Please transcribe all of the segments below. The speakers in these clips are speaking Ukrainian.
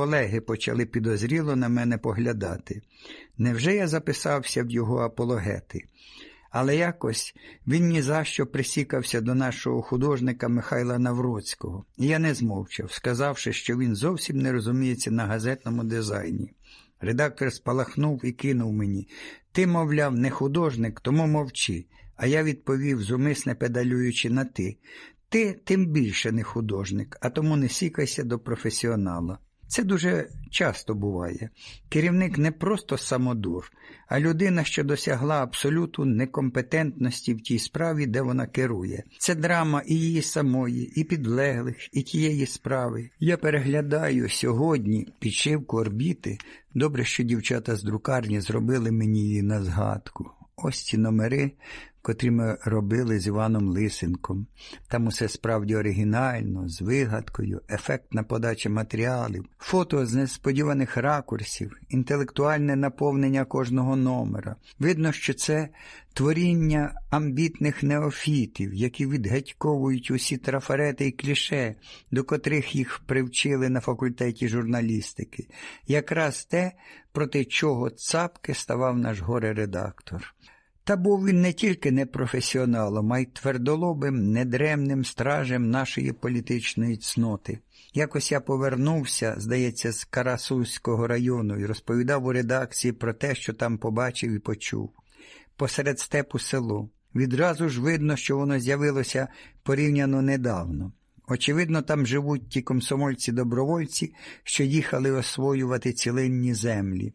Колеги почали підозріло на мене поглядати. Невже я записався в його апологети? Але якось він ні за що присікався до нашого художника Михайла Навроцького, і я не змовчав, сказавши, що він зовсім не розуміється на газетному дизайні. Редактор спалахнув і кинув мені Ти, мовляв, не художник, тому мовчи. А я відповів, зумисне педалюючи на ти. Ти тим більше не художник, а тому не сікайся до професіонала. Це дуже часто буває. Керівник не просто самодур, а людина, що досягла абсолюту некомпетентності в тій справі, де вона керує. Це драма і її самої, і підлеглих, і тієї справи. Я переглядаю сьогодні підшивку орбіти. Добре, що дівчата з друкарні зробили мені її на згадку. Ось ці номери котрі ми робили з Іваном Лисенком. Там усе справді оригінально, з вигадкою, ефектна подача матеріалів, фото з несподіваних ракурсів, інтелектуальне наповнення кожного номера. Видно, що це творіння амбітних неофітів, які відгадьковують усі трафарети і кліше, до котрих їх привчили на факультеті журналістики, якраз те, проти чого цапки ставав наш горе-редактор. Та був він не тільки непрофесіоналом, а й твердолобим, недремним стражем нашої політичної цноти. Якось я повернувся, здається, з Карасузького району і розповідав у редакції про те, що там побачив і почув. Посеред степу село. Відразу ж видно, що воно з'явилося порівняно недавно. Очевидно, там живуть ті комсомольці-добровольці, що їхали освоювати цілинні землі.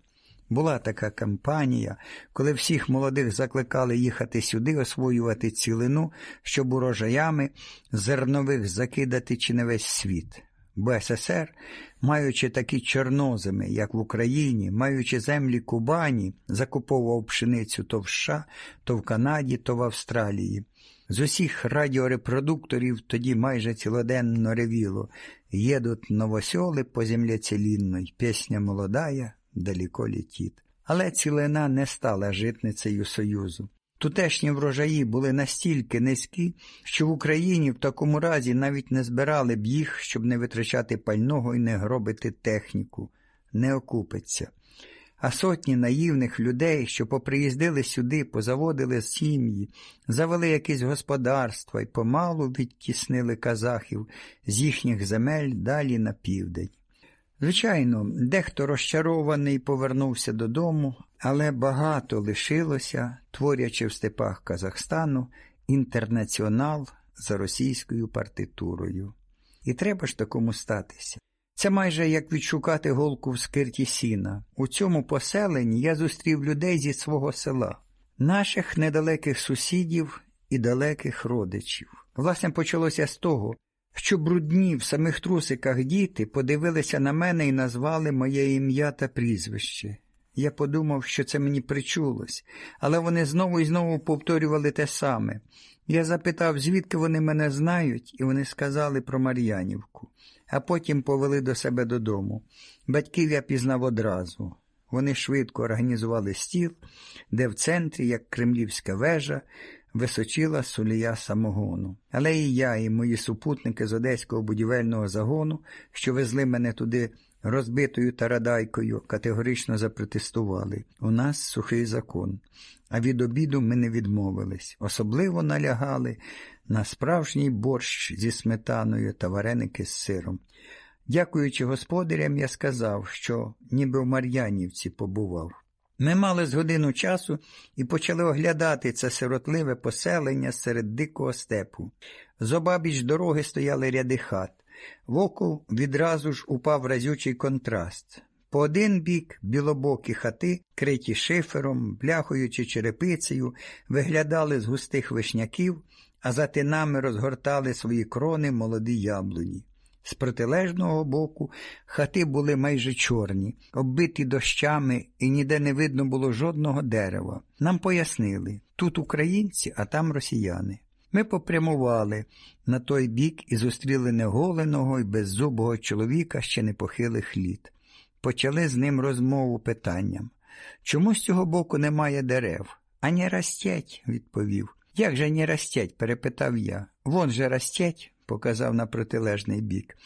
Була така кампанія, коли всіх молодих закликали їхати сюди, освоювати цілину, щоб урожаями зернових закидати чи не весь світ. Бо СССР, маючи такі чорноземи, як в Україні, маючи землі Кубані, закуповував пшеницю то в США, то в Канаді, то в Австралії. З усіх радіорепродукторів тоді майже цілоденно ревіло «Єдуть новосьоли по землі цілінної, пісня молодая, далеко літіт. Але цілина не стала житницею Союзу. Тутешні врожаї були настільки низькі, що в Україні в такому разі навіть не збирали б їх, щоб не витрачати пального і не гробити техніку, не окупиться. А сотні наївних людей, що поприїздили сюди, позаводили сім'ї, завели якісь господарства і помалу відтіснили казахів з їхніх земель далі на південь. Звичайно, дехто розчарований повернувся додому, але багато лишилося, творячи в степах Казахстану інтернаціонал за російською партитурою. І треба ж такому статися. Це майже як відшукати голку в скирті сіна. У цьому поселенні я зустрів людей зі свого села, наших недалеких сусідів і далеких родичів. Власне, почалося з того, що брудні в самих трусиках діти подивилися на мене і назвали моє ім'я та прізвище. Я подумав, що це мені причулось, але вони знову і знову повторювали те саме. Я запитав, звідки вони мене знають, і вони сказали про Мар'янівку, а потім повели до себе додому. Батьків я пізнав одразу. Вони швидко організували стіл, де в центрі, як кремлівська вежа, височила сулія самогону. Але і я, і мої супутники з одеського будівельного загону, що везли мене туди розбитою тарадайкою, категорично запротестували. У нас сухий закон. А від обіду ми не відмовились. Особливо налягали на справжній борщ зі сметаною та вареники з сиром. Дякуючи господарям, я сказав, що ніби в Мар'янівці побував. Ми мали з годину часу і почали оглядати це сиротливе поселення серед дикого степу. Зобабіч дороги стояли ряди хат. В оку відразу ж упав разючий контраст. По один бік білобокі хати, криті шифером, бляхою чи черепицею, виглядали з густих вишняків, а за тинами розгортали свої крони молоді яблуні. З протилежного боку хати були майже чорні, оббиті дощами, і ніде не видно було жодного дерева. Нам пояснили тут українці, а там росіяни. Ми попрямували на той бік і зустріли неголеного і беззубого чоловіка ще непохилих літ. Почали з ним розмову питанням. Чому з цього боку немає дерев? А не растять, відповів. Як же не растять? перепитав я. Вон же растять показав на протилежний бік.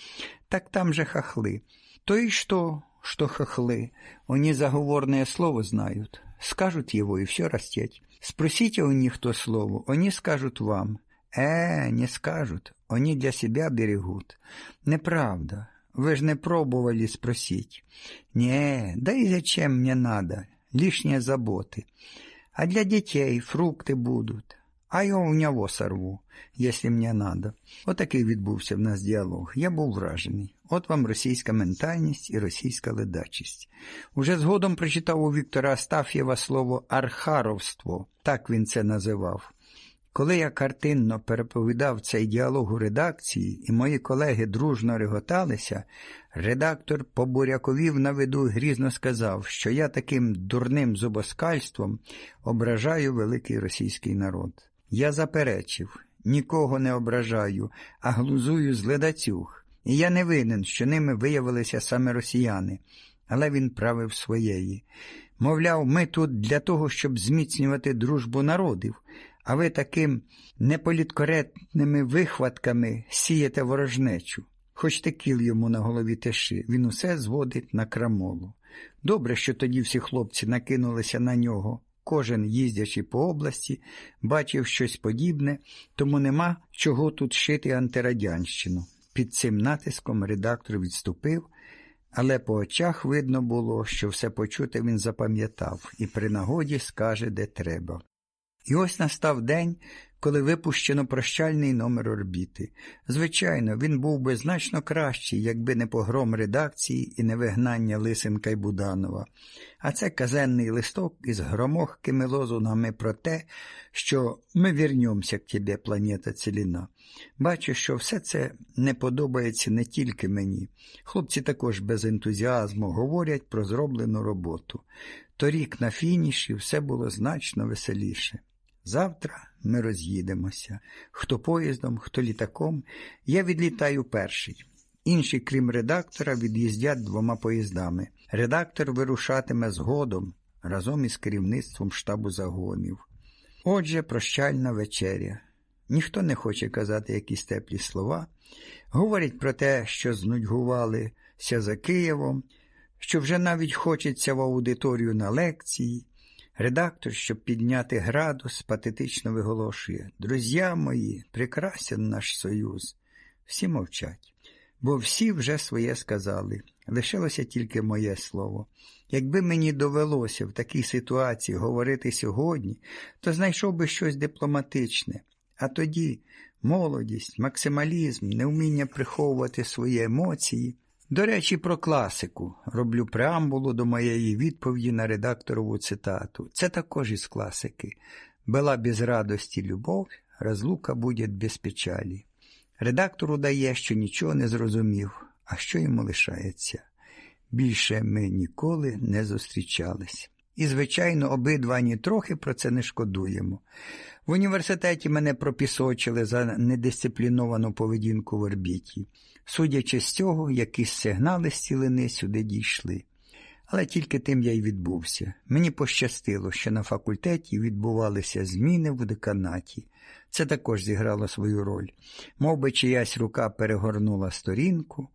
Так там же хахли. То и что, что хохлы, они заговорное слово знают, скажут его и все растеть. Спросите у них то слово, они скажут вам. Э, не скажут, они для себя берегут. Неправда, вы ж не пробовали спросить. Не, да и зачем мне надо, лишние заботы. А для детей фрукты будут, а я у нього сорву, якщо мені надо. Отакий відбувся в нас діалог. Я був вражений. От вам російська ментальність і російська ледачість. Уже згодом прочитав у Віктора Астаф'єва слово архаровство, так він це називав. Коли я картинно переповідав цей діалог у редакції, і мої колеги дружно реготалися, редактор побуряковів на виду грізно сказав, що я таким дурним зубоскальством ображаю великий російський народ. Я заперечив, нікого не ображаю, а глузую з ледацюг. І я не винен, що ними виявилися саме росіяни, але він правив своєї. Мовляв, ми тут для того, щоб зміцнювати дружбу народів, а ви таким неполіткоректними вихватками сієте ворожнечу. Хоч ти кіл йому на голові тиши, він усе зводить на крамолу. Добре, що тоді всі хлопці накинулися на нього. Кожен, їздячи по області, бачив щось подібне, тому нема чого тут шити антирадянщину. Під цим натиском редактор відступив, але по очах видно було, що все почуте він запам'ятав і при нагоді скаже, де треба. І ось настав день, коли випущено прощальний номер орбіти. Звичайно, він був би значно кращий, якби не погром редакції і не вигнання Лисенка й Буданова. А це казенний листок із громохкими лозунгами про те, що ми вірнемося к тебе, планета Целіна. Бачу, що все це не подобається не тільки мені. Хлопці також без ентузіазму говорять про зроблену роботу. Торік на фініші все було значно веселіше. Завтра ми роз'їдемося. Хто поїздом, хто літаком. Я відлітаю перший. Інші, крім редактора, від'їздять двома поїздами. Редактор вирушатиме згодом разом із керівництвом штабу загонів. Отже, прощальна вечеря. Ніхто не хоче казати якісь теплі слова. Говорять про те, що знудьгувалися за Києвом, що вже навіть хочеться в аудиторію на лекції. Редактор, щоб підняти градус, патетично виголошує Друзі мої, прекрасен наш союз. Всі мовчать, бо всі вже своє сказали. Лишилося тільки моє слово. Якби мені довелося в такій ситуації говорити сьогодні, то знайшов би щось дипломатичне. А тоді молодість, максималізм, невміння приховувати свої емоції. До речі, про класику роблю преамбулу до моєї відповіді на редакторову цитату. Це також із класики. Была без радості любов, розлука буде без печалі. Редактор удає, що нічого не зрозумів, а що йому лишається. Більше ми ніколи не зустрічались. І, звичайно, обидва ні трохи про це не шкодуємо. В університеті мене пропісочили за недисципліновану поведінку в орбіті, судячи з цього, якісь сигнали з цілини сюди дійшли. Але тільки тим я й відбувся. Мені пощастило, що на факультеті відбувалися зміни в деканаті. Це також зіграло свою роль. Мов би чиясь рука перегорнула сторінку,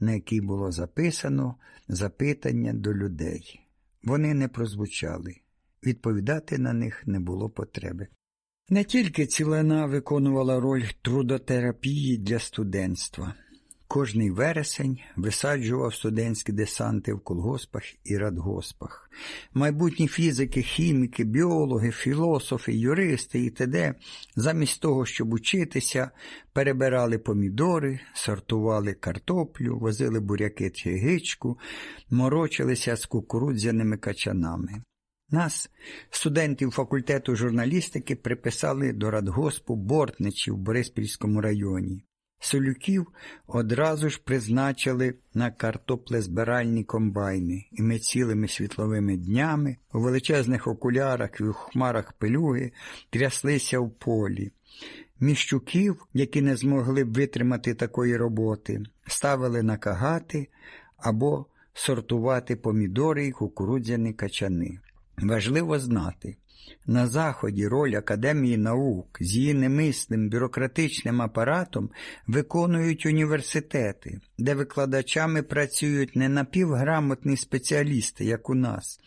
на якій було записано запитання до людей. Вони не прозвучали, відповідати на них не було потреби. Не тільки цілена виконувала роль трудотерапії для студентства. Кожний вересень висаджував студентські десанти в колгоспах і радгоспах. Майбутні фізики, хіміки, біологи, філософи, юристи і т.д. замість того, щоб учитися, перебирали помідори, сортували картоплю, возили буряки чи гичку, морочилися з кукурудзяними качанами. Нас, студентів факультету журналістики, приписали до радгоспу бортничів в Бориспільському районі. Солюків одразу ж призначили на картоплезбиральні комбайни, і ми цілими світловими днями у величезних окулярах і у хмарах пилюги тряслися в полі. Міщуків, які не змогли б витримати такої роботи, ставили на кагати або сортувати помідори і кукурудзяні качани. Важливо знати, на Заході роль Академії наук з її немислим бюрократичним апаратом виконують університети, де викладачами працюють не напівграмотні спеціалісти, як у нас,